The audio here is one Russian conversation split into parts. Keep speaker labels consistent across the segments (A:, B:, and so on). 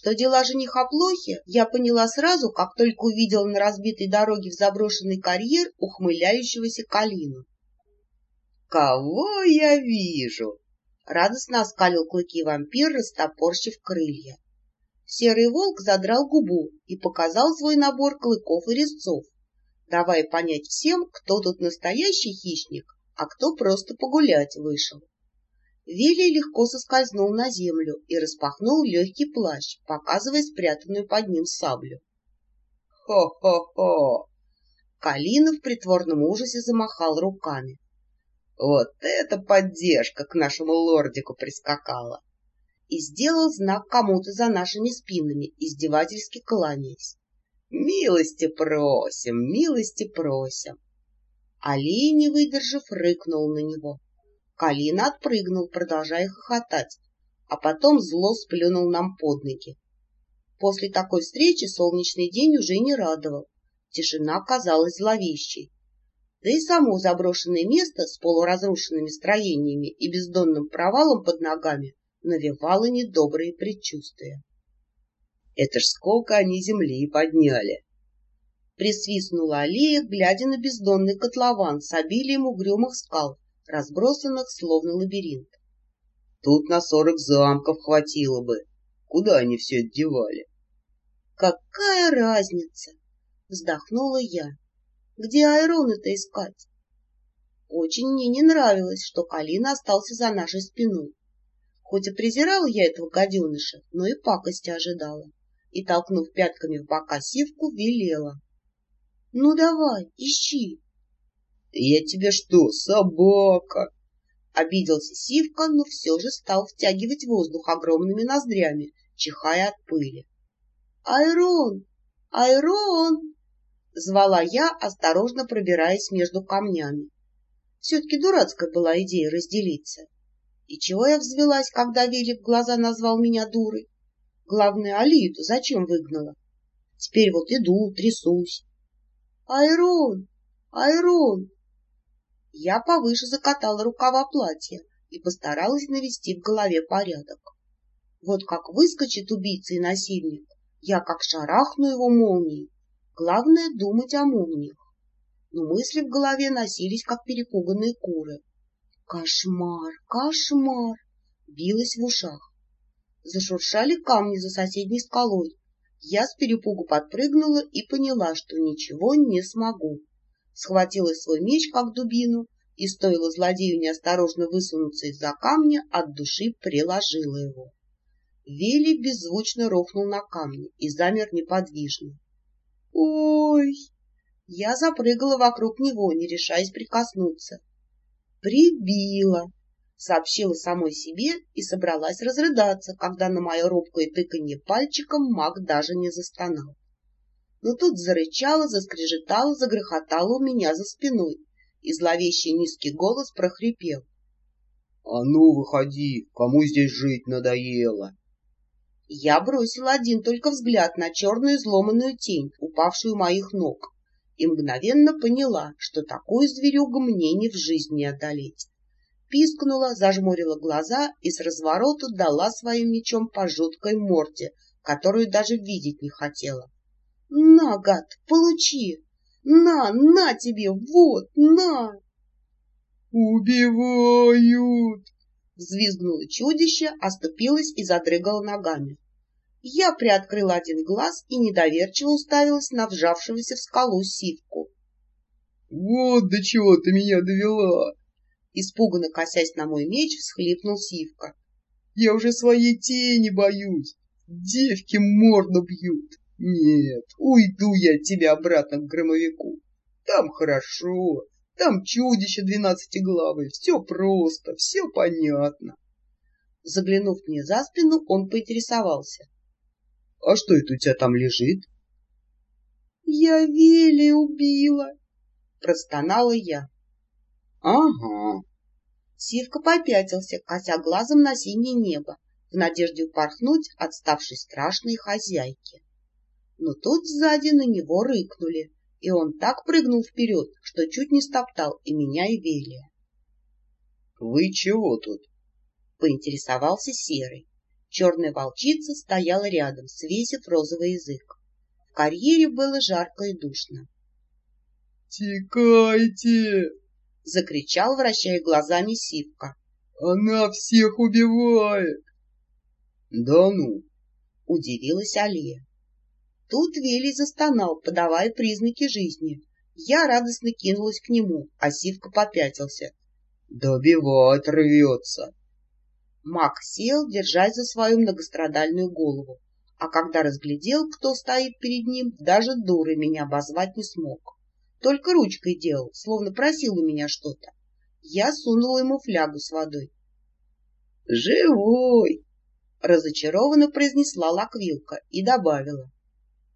A: Что дела жениха плохи, я поняла сразу, как только увидела на разбитой дороге в заброшенный карьер ухмыляющегося Калину.
B: «Кого я вижу?»
A: — радостно оскалил клыки вампир, растопорщив крылья. Серый волк задрал губу и показал свой набор клыков и резцов, давая понять всем, кто тут настоящий хищник, а кто просто погулять вышел. Вилли легко соскользнул на землю и распахнул легкий плащ, показывая спрятанную под ним саблю.
B: «Хо-хо-хо!»
A: Калина в притворном ужасе замахал руками.
B: «Вот эта поддержка к нашему лордику прискакала!»
A: И сделал знак кому-то за нашими спинами, издевательски кланяясь.
B: «Милости просим, милости просим!»
A: Алий, не выдержав, рыкнул на него. Калина отпрыгнул, продолжая хохотать, а потом зло сплюнул нам под ноги. После такой встречи солнечный день уже не радовал. Тишина казалась зловещей. Да и само заброшенное место с полуразрушенными строениями и бездонным провалом под ногами навевало недобрые предчувствия.
B: «Это ж сколько они земли подняли!»
A: Присвистнула аллея, глядя на бездонный котлован с обилием угрюмых скал, разбросанных словно лабиринт.
B: Тут на сорок замков хватило бы. Куда они все это девали?
A: Какая разница? Вздохнула я. Где Айрона-то искать? Очень мне не нравилось, что Калина остался за нашей спиной. Хоть и презирала я этого гаденыша, но и пакости ожидала. И, толкнув пятками в бока сивку, велела. — Ну давай, ищи.
B: Я тебе что, собака?
A: Обиделся Сивка, но все же стал втягивать воздух огромными ноздрями, чихая от пыли. «Айрон! Айрон!» — звала я, осторожно пробираясь между камнями. Все-таки дурацкая была идея разделиться. И чего я взвелась, когда Велик глаза назвал меня дурой? Главное, Алиту зачем выгнала? Теперь вот иду, трясусь. «Айрон! Айрон!» Я повыше закатала рукава платья и постаралась навести в голове порядок. Вот как выскочит убийца и насильник, я как шарахну его молнией. Главное — думать о молниях. Но мысли в голове носились, как перепуганные куры. Кошмар, кошмар! Билось в ушах. Зашуршали камни за соседней скалой. Я с перепугу подпрыгнула и поняла, что ничего не смогу схватила свой меч, как дубину, и, стоило злодею неосторожно высунуться из-за камня, от души приложила его. Вели беззвучно рухнул на камни и замер неподвижно. «Ой!» Я запрыгала вокруг него, не решаясь прикоснуться. «Прибила!» — сообщила самой себе и собралась разрыдаться, когда на мое робкое тыканье пальчиком маг даже не застонал но тут зарычала, заскрежетала, загрохотала у меня за спиной, и зловещий низкий голос прохрипел.
B: — А ну, выходи, кому здесь жить надоело?
A: Я бросила один только взгляд на черную изломанную тень, упавшую у моих ног, и мгновенно поняла, что такую зверюгу мне не в жизни одолеть. Пискнула, зажмурила глаза и с развороту дала своим мечом по жуткой морде, которую даже видеть не хотела. На, гад, получи! На, на тебе, вот, на!
B: Убивают!
A: Взвизгнуло чудище, оступилось и задрыгало ногами. Я приоткрыла один глаз и недоверчиво уставилась на вжавшегося в скалу сивку.
B: — Вот до чего ты меня довела!
A: Испуганно косясь на мой меч, всхлипнул сивка.
B: — Я уже своей тени боюсь! Девки морду бьют! Нет, уйду я от тебя обратно к громовику. Там хорошо, там чудище двенадцатиглавое, все просто, все понятно.
A: Заглянув мне за спину, он поинтересовался.
B: — А что это у тебя там лежит?
A: — Я Вели убила, — простонала я.
B: — Ага.
A: Сивка попятился, кося глазом на синее небо, в надежде упорхнуть от ставшей страшной хозяйки но тут сзади на него рыкнули, и он так прыгнул вперед, что чуть не стоптал и меня, и Велия.
B: — Вы чего тут?
A: — поинтересовался Серый. Черная волчица стояла рядом, свесив розовый язык. В карьере было жарко и душно.
B: «Текайте!»
A: — закричал, вращая глазами Сивка.
B: «Она всех убивает!» «Да ну!»
A: — удивилась Алия. Тут Велий застонал, подавая признаки жизни. Я радостно кинулась к нему, а Сивка попятился.
B: «Добивать рвется!»
A: Маг сел, держась за свою многострадальную голову, а когда разглядел, кто стоит перед ним, даже дуры меня обозвать не смог. Только ручкой делал, словно просил у меня что-то. Я сунула ему флягу с водой.
B: «Живой!»
A: — разочарованно произнесла Лаквилка и добавила.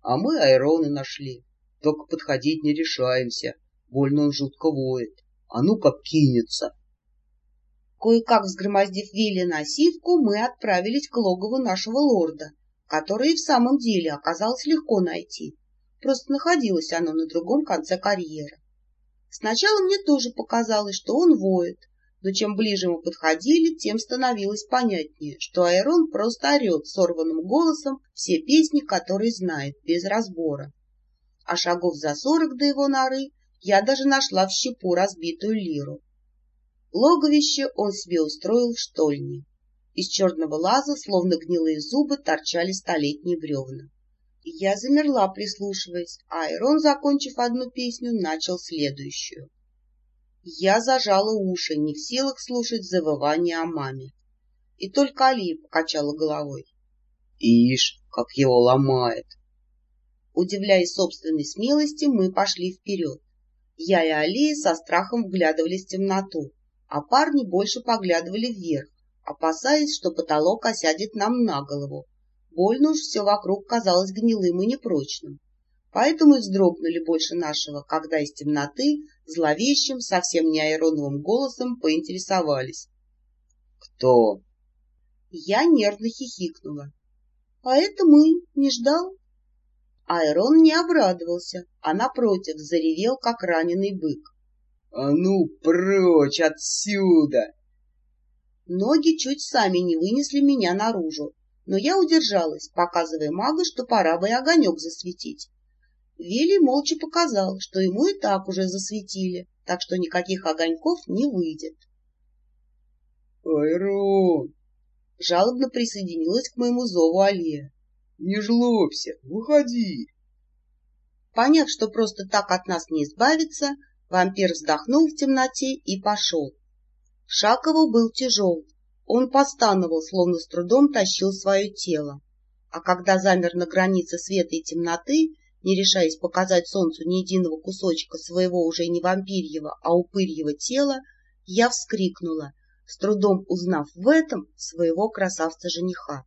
B: «А мы Айрона нашли, только подходить не решаемся, больно он жутко воет. А ну как кинется!»
A: Кое-как взгромоздив Вилли на сивку, мы отправились к логову нашего лорда, которое в самом деле оказалось легко найти. Просто находилось оно на другом конце карьера. Сначала мне тоже показалось, что он воет, но чем ближе мы подходили, тем становилось понятнее, что Айрон просто орет сорванным голосом все песни, которые знает, без разбора. А шагов за сорок до его норы я даже нашла в щепу разбитую лиру. Логовище он себе устроил в штольне. Из черного лаза, словно гнилые зубы, торчали столетние бревна. Я замерла, прислушиваясь, а Айрон, закончив одну песню, начал следующую. Я зажала уши, не в силах слушать завывание о маме. И только Алия покачала головой.
B: Ишь, как его ломает!
A: Удивляясь собственной смелости, мы пошли вперед. Я и Алия со страхом вглядывались в темноту, а парни больше поглядывали вверх, опасаясь, что потолок осядет нам на голову. Больно уж все вокруг казалось гнилым и непрочным. Поэтому и вздрогнули больше нашего, когда из темноты зловещим, совсем не аэроновым голосом поинтересовались.
B: «Кто?»
A: Я нервно хихикнула. «А это мы, не ждал?» Айрон не обрадовался, а напротив заревел, как раненый бык.
B: «А ну, прочь отсюда!»
A: Ноги чуть сами не вынесли меня наружу, но я удержалась, показывая магу, что пора бы и огонек засветить. Вели молча показал, что ему и так уже засветили, так что никаких огоньков не выйдет.
B: «Айрон!»
A: — жалобно присоединилась к моему зову Алия.
B: «Не жлобся, выходи!»
A: Поняв, что просто так от нас не избавиться, Вампир вздохнул в темноте и пошел. Шаг его был тяжел. Он постановал, словно с трудом тащил свое тело. А когда замер на границе света и темноты, не решаясь показать солнцу ни единого кусочка своего уже не вампирьего, а упырьего тела, я вскрикнула, с трудом узнав в этом своего красавца-жениха.